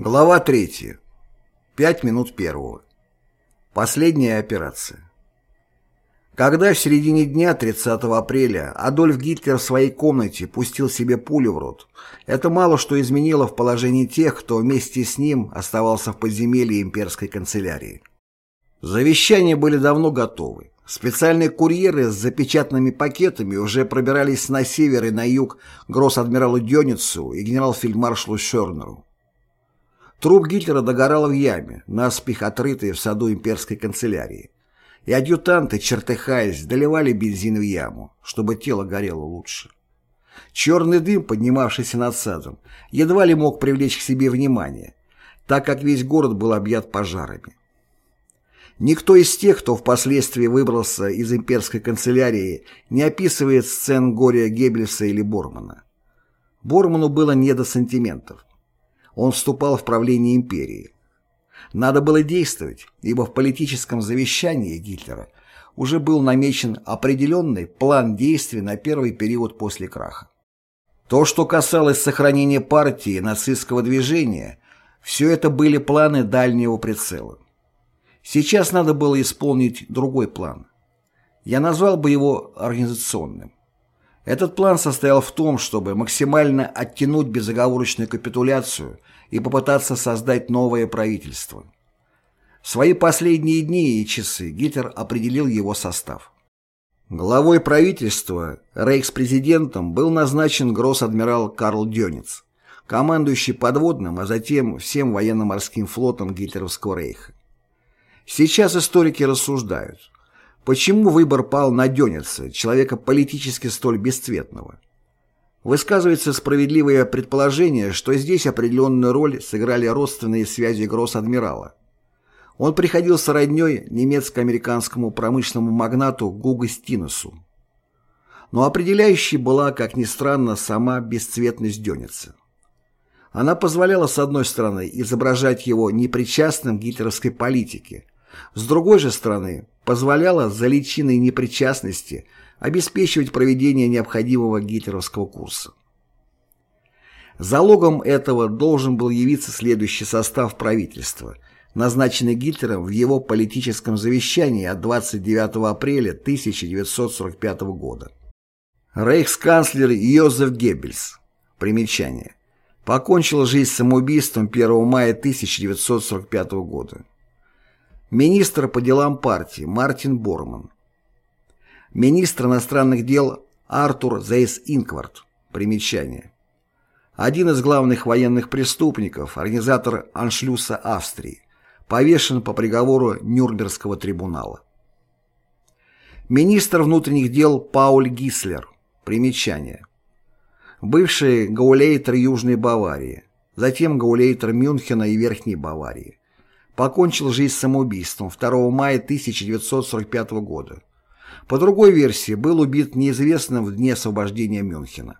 Глава 3. Пять минут первого. Последняя операция. Когда в середине дня 30 апреля Адольф Гитлер в своей комнате пустил себе пулю в рот, это мало что изменило в положении тех, кто вместе с ним оставался в подземелье имперской канцелярии. Завещания были давно готовы. Специальные курьеры с запечатанными пакетами уже пробирались на север и на юг гросс-адмиралу Дёницу и генерал-фельдмаршалу Шернеру. Труп Гитлера догорал в яме, наспех отрытой в саду имперской канцелярии. И адъютанты, чертыхаясь, доливали бензин в яму, чтобы тело горело лучше. Черный дым, поднимавшийся над садом, едва ли мог привлечь к себе внимание, так как весь город был объят пожарами. Никто из тех, кто впоследствии выбрался из имперской канцелярии, не описывает сцен горя Геббельса или Бормана. Борману было не до сантиментов он вступал в правление империи. Надо было действовать, ибо в политическом завещании Гитлера уже был намечен определенный план действий на первый период после краха. То, что касалось сохранения партии и нацистского движения, все это были планы дальнего прицела. Сейчас надо было исполнить другой план. Я назвал бы его организационным. Этот план состоял в том, чтобы максимально оттянуть безоговорочную капитуляцию и попытаться создать новое правительство. В свои последние дни и часы Гитлер определил его состав. Главой правительства, рейхспрезидентом, был назначен гросс-адмирал Карл Дёниц, командующий подводным, а затем всем военно-морским флотом Гитлеровского рейха. Сейчас историки рассуждают – Почему выбор пал на Дёница, человека политически столь бесцветного? Высказывается справедливое предположение, что здесь определенную роль сыграли родственные связи гросс-адмирала. Он приходился роднёй немецко-американскому промышленному магнату Гуго Стинусу. Но определяющей была, как ни странно, сама бесцветность Дёница. Она позволяла, с одной стороны, изображать его непричастным к гитлеровской политике, с другой же стороны, позволяла за личиной непричастности обеспечивать проведение необходимого гитлеровского курса. Залогом этого должен был явиться следующий состав правительства, назначенный Гитлером в его политическом завещании от 29 апреля 1945 года. Рейхсканцлер Йозеф Геббельс. Примечание. Покончил жизнь самоубийством 1 мая 1945 года. Министр по делам партии Мартин Борман. Министр иностранных дел Артур Зейс Инкварт. Примечание. Один из главных военных преступников, организатор аншлюса Австрии, повешен по приговору Нюрнбергского трибунала. Министр внутренних дел Пауль Гислер. Примечание. Бывший гаулейтер Южной Баварии, затем гаулейтер Мюнхена и Верхней Баварии покончил жизнь самоубийством 2 мая 1945 года. По другой версии, был убит неизвестным в дне освобождения Мюнхена.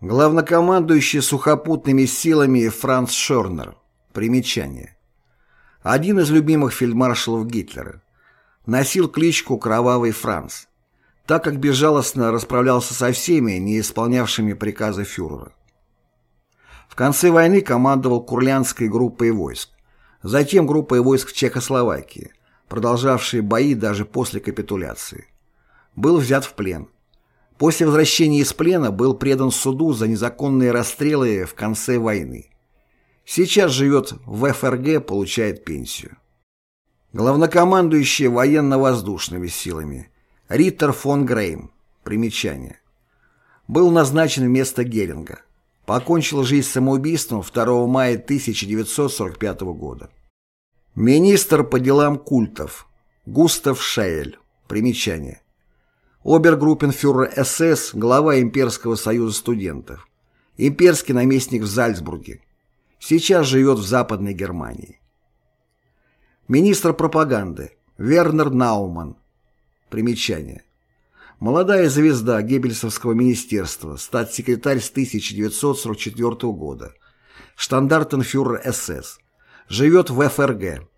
Главнокомандующий сухопутными силами Франц Шорнер. Примечание. Один из любимых фельдмаршалов Гитлера. Носил кличку «Кровавый Франц», так как безжалостно расправлялся со всеми, не исполнявшими приказы фюрера. В конце войны командовал Курлянской группой войск. Затем группой войск в Чехословакии, продолжавшие бои даже после капитуляции. Был взят в плен. После возвращения из плена был предан суду за незаконные расстрелы в конце войны. Сейчас живет в ФРГ, получает пенсию. Главнокомандующий военно-воздушными силами Риттер фон Грейм. Примечание. Был назначен вместо Геринга покончил жизнь самоубийством 2 мая 1945 года. Министр по делам культов Густав Шейль. Примечание. Обергруппенфюрер СС, глава Имперского союза студентов. Имперский наместник в Зальцбурге. Сейчас живет в Западной Германии. Министр пропаганды Вернер Науман. Примечание. Молодая звезда Геббельсовского министерства, статс-секретарь с 1944 года, штандартенфюрер СС, живет в ФРГ.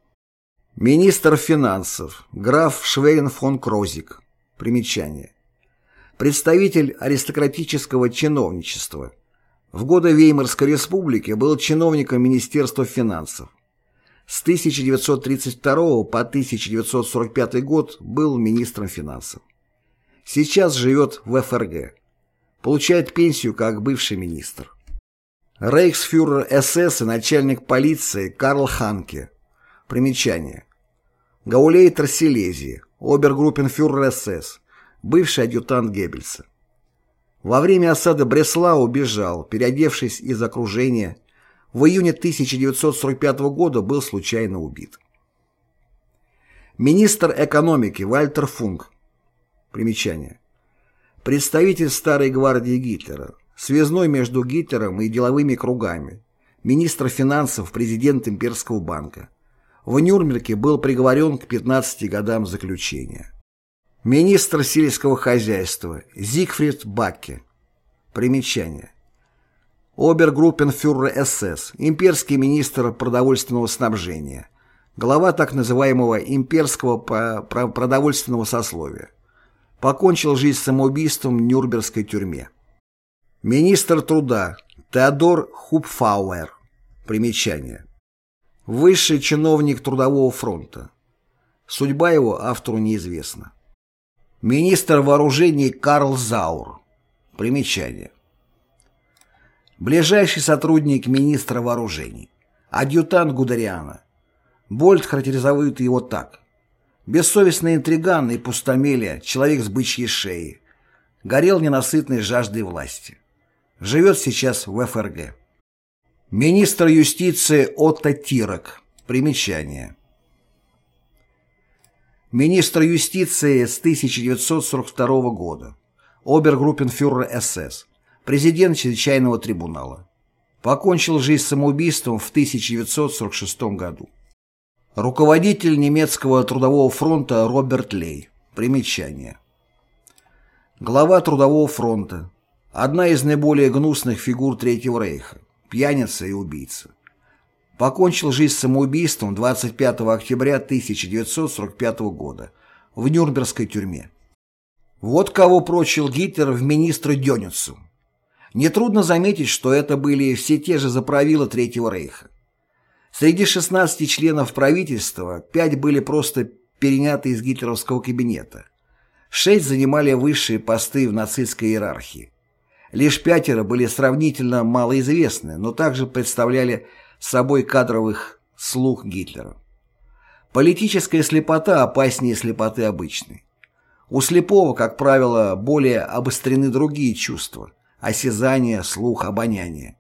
Министр финансов, граф Швейн фон Крозик. Примечание. Представитель аристократического чиновничества, В годы Веймарской республики был чиновником Министерства финансов. С 1932 по 1945 год был министром финансов. Сейчас живет в ФРГ. Получает пенсию как бывший министр. Рейхсфюрер СС и начальник полиции Карл Ханке. Примечание. Гаулейтер Силезии, обергруппенфюрер СС, бывший адъютант Геббельса. Во время осады Бреслау убежал, переодевшись из окружения. В июне 1945 года был случайно убит. Министр экономики Вальтер Функ. Примечание. Представитель старой гвардии Гитлера, связной между Гитлером и деловыми кругами, министр финансов, президент Имперского банка. В Нюрнберге был приговорен к 15 годам заключения. Министр сельского хозяйства Зигфрид Бакке. Примечание. Обергруппенфюрер СС, имперский министр продовольственного снабжения, глава так называемого имперского продовольственного сословия. Покончил жизнь самоубийством в Нюрнбергской тюрьме. Министр труда Теодор Хупфауэр. Примечание. Высший чиновник Трудового фронта. Судьба его автору неизвестна. Министр вооружений Карл Заур. Примечание. Ближайший сотрудник министра вооружений. Адъютант Гудериана. Больт характеризует его так. Бессовестный интриган и пустомелия, человек с бычьей шеей. Горел ненасытной жаждой власти. Живет сейчас в ФРГ. Министр юстиции Отто Тирок. Примечание. Министр юстиции с 1942 года. Обергруппенфюрер СС. Президент Чрезвычайного трибунала. Покончил жизнь самоубийством в 1946 году. Руководитель немецкого трудового фронта Роберт Лей. Примечание. Глава трудового фронта. Одна из наиболее гнусных фигур Третьего Рейха пьяница и убийца. Покончил жизнь самоубийством 25 октября 1945 года в Нюрнбергской тюрьме. Вот кого прочил Гитлер в министры Дёницу. Нетрудно заметить, что это были все те же заправилы Третьего Рейха. Среди 16 членов правительства 5 были просто переняты из гитлеровского кабинета. Шесть занимали высшие посты в нацистской иерархии. Лишь пятеро были сравнительно малоизвестны, но также представляли собой кадровых слуг Гитлера. Политическая слепота опаснее слепоты обычной. У слепого, как правило, более обострены другие чувства – осязание, слух, обоняние.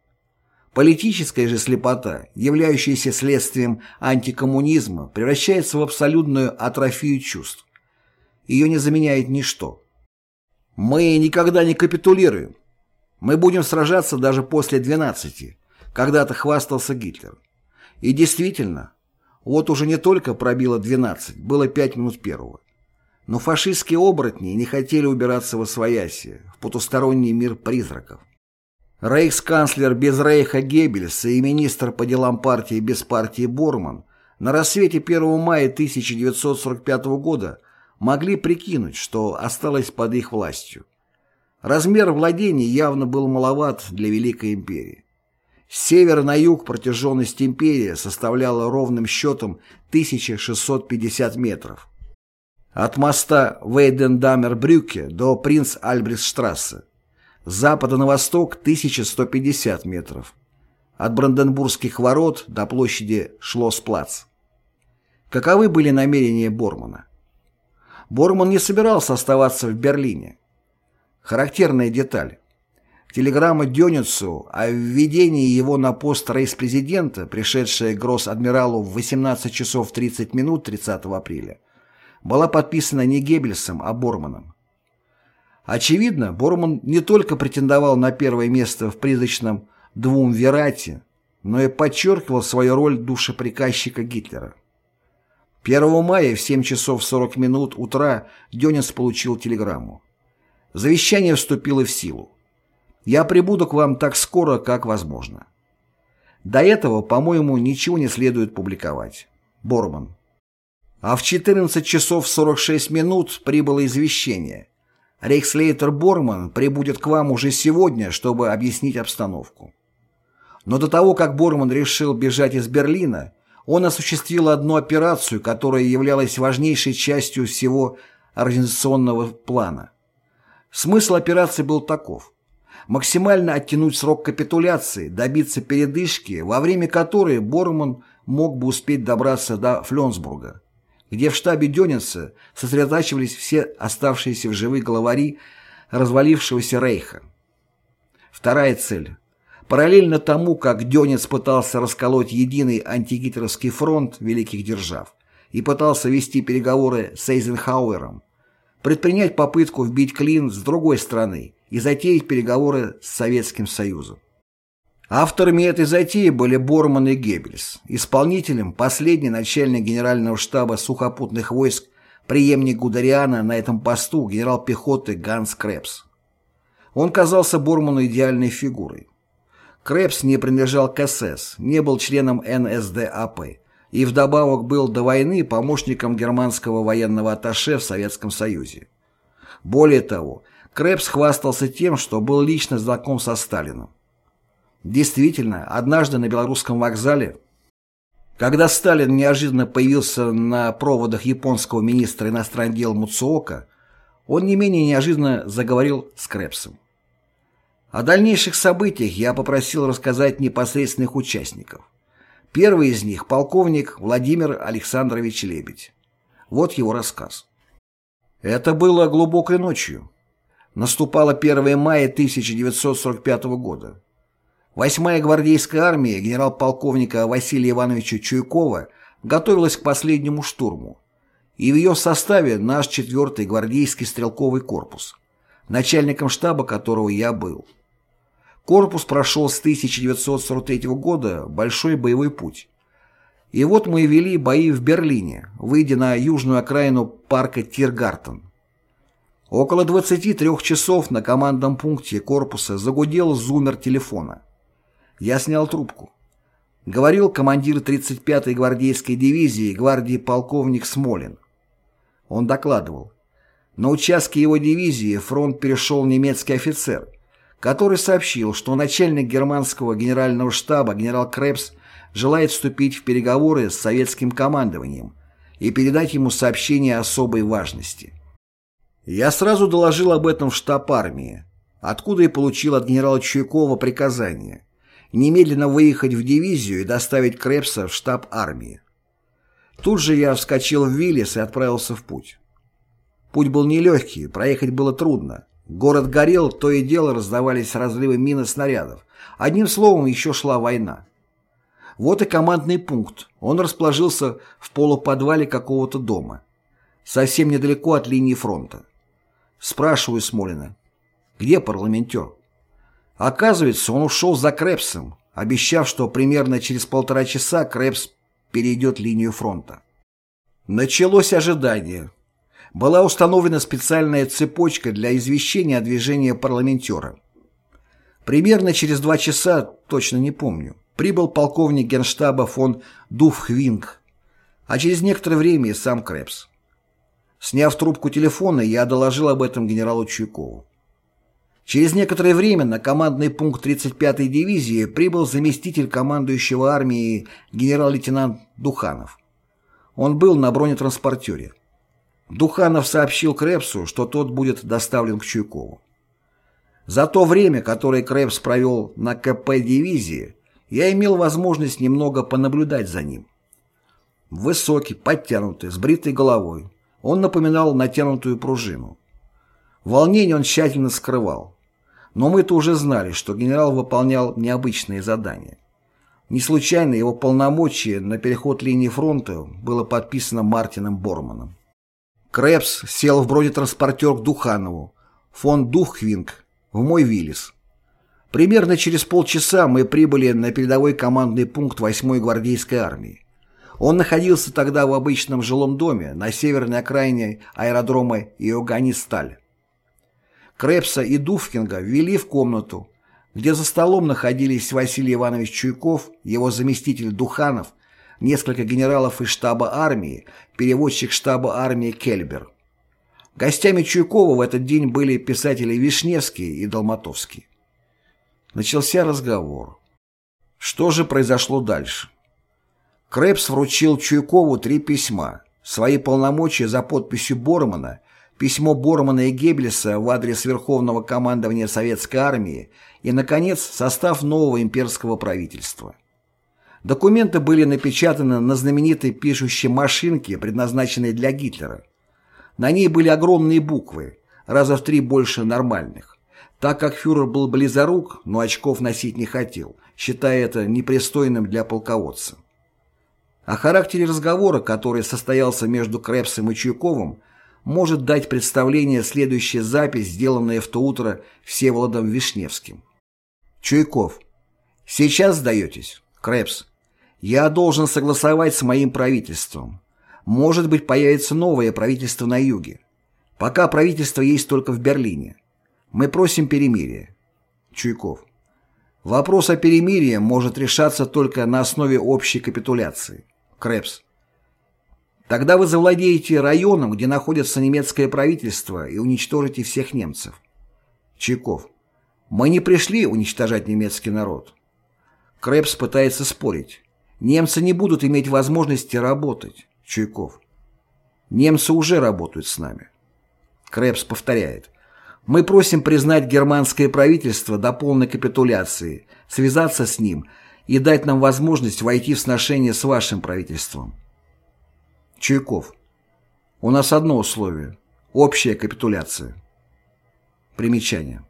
Политическая же слепота, являющаяся следствием антикоммунизма, превращается в абсолютную атрофию чувств. Ее не заменяет ничто. Мы никогда не капитулируем, мы будем сражаться даже после 12, когда-то хвастался Гитлер. И действительно, вот уже не только пробило 12, было 5 минут первого. Но фашистские оборотни не хотели убираться во свояси, в потусторонний мир призраков. Рейхсканцлер без Рейха Геббельс и министр по делам партии без партии Борман на рассвете 1 мая 1945 года могли прикинуть, что осталось под их властью. Размер владений явно был маловат для Великой империи. С севера на юг протяженность империи составляла ровным счетом 1650 метров. От моста Вейдендамер-Брюке до Принц Альбрехтштрассе. С запада на восток 1150 метров. От Бранденбургских ворот до площади Шлоссплац. Каковы были намерения Бормана? Борман не собирался оставаться в Берлине. Характерная деталь. Телеграмма Дёницу о введении его на пост рейс-президента, пришедшая гросс-адмиралу в 18 часов 30 минут 30 апреля, была подписана не Геббельсом, а Борманом. Очевидно, Борман не только претендовал на первое место в призрачном двум верате, но и подчеркивал свою роль душеприказчика Гитлера. 1 мая в 7 часов 40 минут утра Дёнец получил телеграмму. Завещание вступило в силу. Я прибуду к вам так скоро, как возможно. До этого, по-моему, ничего не следует публиковать. Борман. А в 14 часов 46 минут прибыло извещение. Рейхслейтер Борман прибудет к вам уже сегодня, чтобы объяснить обстановку. Но до того, как Борман решил бежать из Берлина, он осуществил одну операцию, которая являлась важнейшей частью всего организационного плана. Смысл операции был таков. Максимально оттянуть срок капитуляции, добиться передышки, во время которой Борман мог бы успеть добраться до Фленсбурга, где в штабе Дёнинса сосредотачивались все оставшиеся в живых главари развалившегося рейха. Вторая цель Параллельно тому, как Дёнец пытался расколоть единый антигитлеровский фронт великих держав и пытался вести переговоры с Эйзенхауэром, предпринять попытку вбить клин с другой стороны и затеять переговоры с Советским Союзом. Авторами этой затеи были Борман и Геббельс, исполнителем последний начальник генерального штаба сухопутных войск, преемник Гудериана на этом посту генерал пехоты Ганс Кребс. Он казался Борману идеальной фигурой. Кребс не принадлежал к СС, не был членом НСДАП и вдобавок был до войны помощником германского военного атташе в Советском Союзе. Более того, Кребс хвастался тем, что был лично знаком со Сталином. Действительно, однажды на белорусском вокзале, когда Сталин неожиданно появился на проводах японского министра иностранных дел Муцуока, он не менее неожиданно заговорил с Крэпсом. О дальнейших событиях я попросил рассказать непосредственных участников. Первый из них – полковник Владимир Александрович Лебедь. Вот его рассказ. Это было глубокой ночью. Наступало 1 мая 1945 года. Восьмая гвардейская армия генерал-полковника Василия Ивановича Чуйкова готовилась к последнему штурму, и в ее составе наш 4-й гвардейский стрелковый корпус, начальником штаба которого я был. Корпус прошел с 1943 года большой боевой путь. И вот мы вели бои в Берлине, выйдя на южную окраину парка Тиргартен. Около 23 часов на командном пункте корпуса загудел зумер телефона. Я снял трубку. Говорил командир 35-й гвардейской дивизии гвардии полковник Смолин. Он докладывал. На участке его дивизии фронт перешел немецкий офицер, который сообщил, что начальник германского генерального штаба генерал Крепс желает вступить в переговоры с советским командованием и передать ему сообщение особой важности. Я сразу доложил об этом в штаб армии, откуда и получил от генерала Чуйкова приказание немедленно выехать в дивизию и доставить Крепса в штаб армии. Тут же я вскочил в Виллис и отправился в путь. Путь был нелегкий, проехать было трудно. Город горел, то и дело раздавались разрывы мин и снарядов. Одним словом, еще шла война. Вот и командный пункт. Он расположился в полуподвале какого-то дома. Совсем недалеко от линии фронта. Спрашиваю Смолина, где парламентер? Оказывается, он ушел за Крепсом, обещав, что примерно через полтора часа Крепс перейдет линию фронта. Началось ожидание была установлена специальная цепочка для извещения о движении парламентера. Примерно через два часа, точно не помню, прибыл полковник генштаба фон Дуфхвинг, а через некоторое время и сам Крепс. Сняв трубку телефона, я доложил об этом генералу Чуйкову. Через некоторое время на командный пункт 35-й дивизии прибыл заместитель командующего армией генерал-лейтенант Духанов. Он был на бронетранспортере. Духанов сообщил Крепсу, что тот будет доставлен к Чуйкову. За то время, которое Крепс провел на КП дивизии, я имел возможность немного понаблюдать за ним. Высокий, подтянутый, с бритой головой, он напоминал натянутую пружину. Волнение он тщательно скрывал. Но мы-то уже знали, что генерал выполнял необычные задания. Не случайно его полномочия на переход линии фронта было подписано Мартином Борманом. Крэпс сел в бронетранспортер к Духанову, фон Духхвинг, в мой Виллис. Примерно через полчаса мы прибыли на передовой командный пункт 8-й гвардейской армии. Он находился тогда в обычном жилом доме на северной окраине аэродрома Иоганнисталь. Крэпса и Дуфкинга ввели в комнату, где за столом находились Василий Иванович Чуйков, его заместитель Духанов несколько генералов из штаба армии, переводчик штаба армии Кельбер. Гостями Чуйкова в этот день были писатели Вишневский и Долматовский. Начался разговор. Что же произошло дальше? Крэпс вручил Чуйкову три письма, свои полномочия за подписью Бормана, письмо Бормана и Геббельса в адрес Верховного командования Советской армии и, наконец, состав нового имперского правительства. Документы были напечатаны на знаменитой пишущей машинке, предназначенной для Гитлера. На ней были огромные буквы, раза в три больше нормальных. Так как фюрер был близорук, но очков носить не хотел, считая это непристойным для полководца. О характере разговора, который состоялся между Крепсом и Чуйковым, может дать представление следующая запись, сделанная в то утро Всеволодом Вишневским. Чуйков. Сейчас сдаетесь? Крепс. Я должен согласовать с моим правительством. Может быть, появится новое правительство на юге. Пока правительство есть только в Берлине. Мы просим перемирия. Чуйков. Вопрос о перемирии может решаться только на основе общей капитуляции. Крепс. Тогда вы завладеете районом, где находится немецкое правительство, и уничтожите всех немцев. Чайков. Мы не пришли уничтожать немецкий народ. Крепс пытается спорить. Немцы не будут иметь возможности работать. Чуйков. Немцы уже работают с нами. Крепс повторяет. Мы просим признать германское правительство до полной капитуляции, связаться с ним и дать нам возможность войти в сношение с вашим правительством. Чуйков. У нас одно условие – общая капитуляция. Примечание.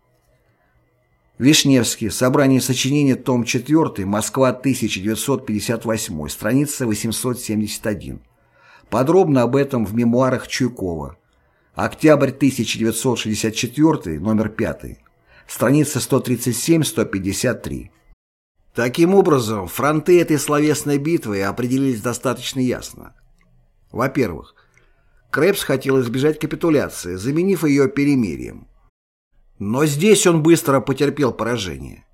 Вишневский. Собрание сочинений. Том 4. Москва. 1958. Страница 871. Подробно об этом в мемуарах Чуйкова. Октябрь 1964. Номер 5. Страница 137-153. Таким образом, фронты этой словесной битвы определились достаточно ясно. Во-первых, Крепс хотел избежать капитуляции, заменив ее перемирием. Но здесь он быстро потерпел поражение.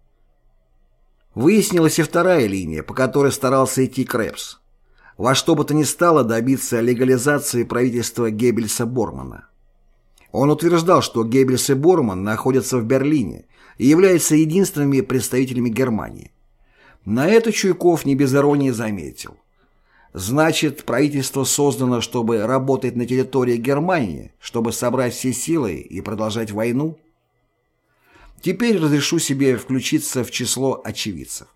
Выяснилась и вторая линия, по которой старался идти Крепс. Во что бы то ни стало добиться легализации правительства Геббельса-Бормана. Он утверждал, что Геббельс и Борман находятся в Берлине и являются единственными представителями Германии. На это Чуйков не без иронии заметил. Значит, правительство создано, чтобы работать на территории Германии, чтобы собрать все силы и продолжать войну? Теперь разрешу себе включиться в число очевидцев.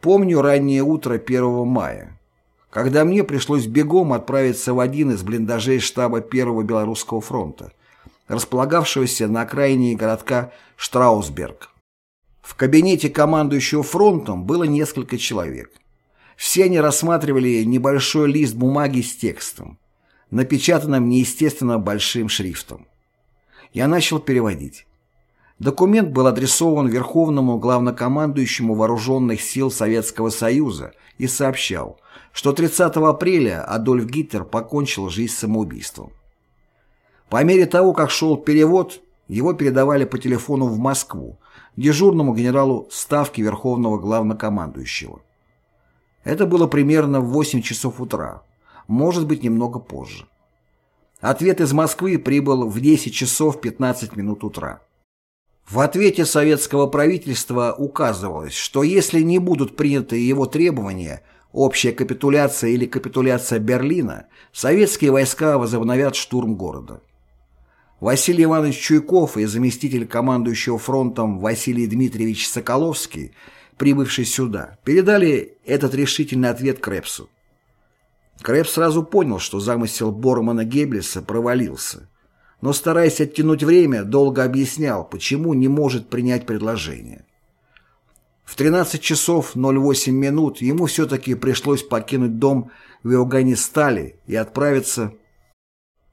Помню раннее утро 1 мая, когда мне пришлось бегом отправиться в один из блиндажей штаба Первого Белорусского фронта, располагавшегося на окраине городка Штраусберг. В кабинете командующего фронтом было несколько человек. Все они рассматривали небольшой лист бумаги с текстом, напечатанным неестественно большим шрифтом. Я начал переводить. Документ был адресован Верховному главнокомандующему Вооруженных сил Советского Союза и сообщал, что 30 апреля Адольф Гитлер покончил жизнь самоубийством. По мере того, как шел перевод, его передавали по телефону в Москву, дежурному генералу Ставки Верховного Главнокомандующего. Это было примерно в 8 часов утра, может быть, немного позже. Ответ из Москвы прибыл в 10 часов 15 минут утра. В ответе советского правительства указывалось, что если не будут приняты его требования, общая капитуляция или капитуляция Берлина, советские войска возобновят штурм города. Василий Иванович Чуйков и заместитель командующего фронтом Василий Дмитриевич Соколовский, прибывший сюда, передали этот решительный ответ Крепсу. Крепс сразу понял, что замысел Бормана Геббельса провалился – но, стараясь оттянуть время, долго объяснял, почему не может принять предложение. В 13 часов 08 минут ему все-таки пришлось покинуть дом в Иоганнистале и отправиться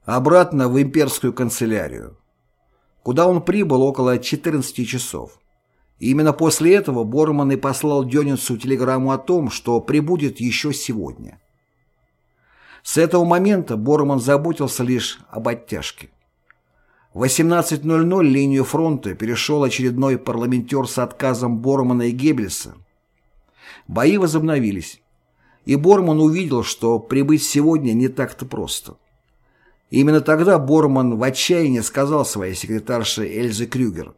обратно в имперскую канцелярию, куда он прибыл около 14 часов. Именно после этого Борман и послал Дёнинсу телеграмму о том, что прибудет еще сегодня. С этого момента Борман заботился лишь об оттяжке. В 18.00 линию фронта перешел очередной парламентер с отказом Бормана и Геббельса. Бои возобновились, и Борман увидел, что прибыть сегодня не так-то просто. Именно тогда Борман в отчаянии сказал своей секретарше Эльзе Крюгер,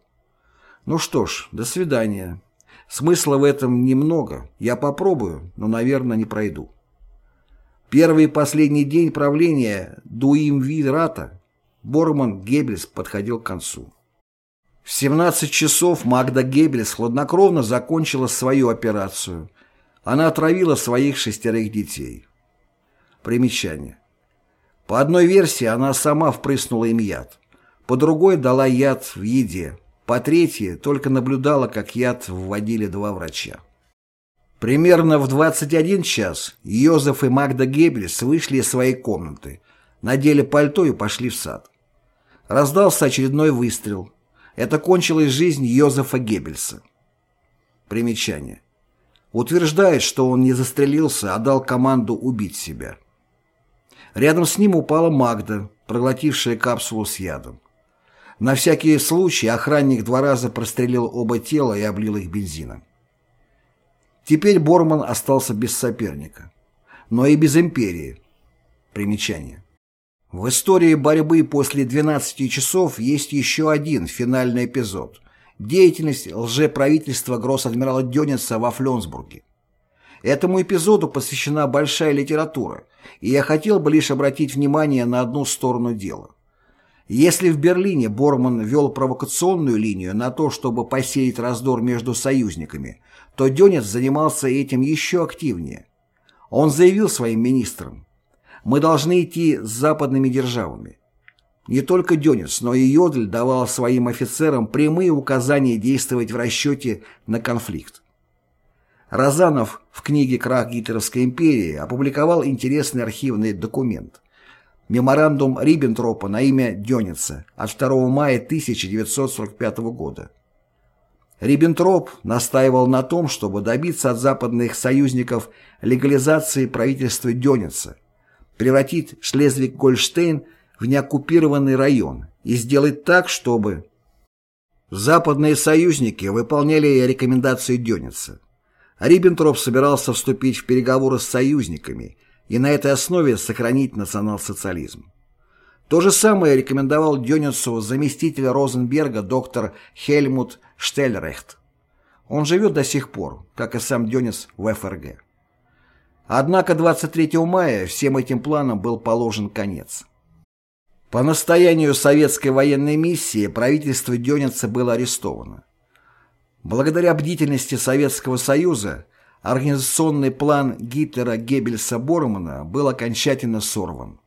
«Ну что ж, до свидания. Смысла в этом немного. Я попробую, но, наверное, не пройду». Первый и последний день правления Дуимвирата Борман Геббельс подходил к концу. В 17 часов Магда Геббельс хладнокровно закончила свою операцию. Она отравила своих шестерых детей. Примечание. По одной версии она сама впрыснула им яд, по другой дала яд в еде, по третьей только наблюдала, как яд вводили два врача. Примерно в 21 час Йозеф и Магда Геббельс вышли из своей комнаты, надели пальто и пошли в сад. Раздался очередной выстрел. Это кончилась жизнь Йозефа Геббельса. Примечание. Утверждает, что он не застрелился, а дал команду убить себя. Рядом с ним упала Магда, проглотившая капсулу с ядом. На всякий случай охранник два раза прострелил оба тела и облил их бензином. Теперь Борман остался без соперника, но и без империи. Примечание. В истории борьбы после 12 часов есть еще один финальный эпизод – деятельность лжеправительства гросс-адмирала Дёница во Фленсбурге. Этому эпизоду посвящена большая литература, и я хотел бы лишь обратить внимание на одну сторону дела. Если в Берлине Борман вел провокационную линию на то, чтобы посеять раздор между союзниками, то Дёнец занимался этим еще активнее. Он заявил своим министрам, «Мы должны идти с западными державами». Не только Дёнец, но и Йодль давал своим офицерам прямые указания действовать в расчете на конфликт. Розанов в книге «Крах гитлеровской империи» опубликовал интересный архивный документ. Меморандум Риббентропа на имя Дёница от 2 мая 1945 года. Риббентроп настаивал на том, чтобы добиться от западных союзников легализации правительства Дёница, превратить Шлезвиг-Гольштейн в неоккупированный район и сделать так, чтобы западные союзники выполняли рекомендации Дёница. Риббентроп собирался вступить в переговоры с союзниками и на этой основе сохранить национал-социализм. То же самое рекомендовал Дёницу заместитель Розенберга доктор Хельмут Штельрехт. Он живет до сих пор, как и сам Дёниц в ФРГ. Однако 23 мая всем этим планам был положен конец. По настоянию советской военной миссии правительство Дёница было арестовано. Благодаря бдительности Советского Союза организационный план Гитлера Геббельса Бормана был окончательно сорван.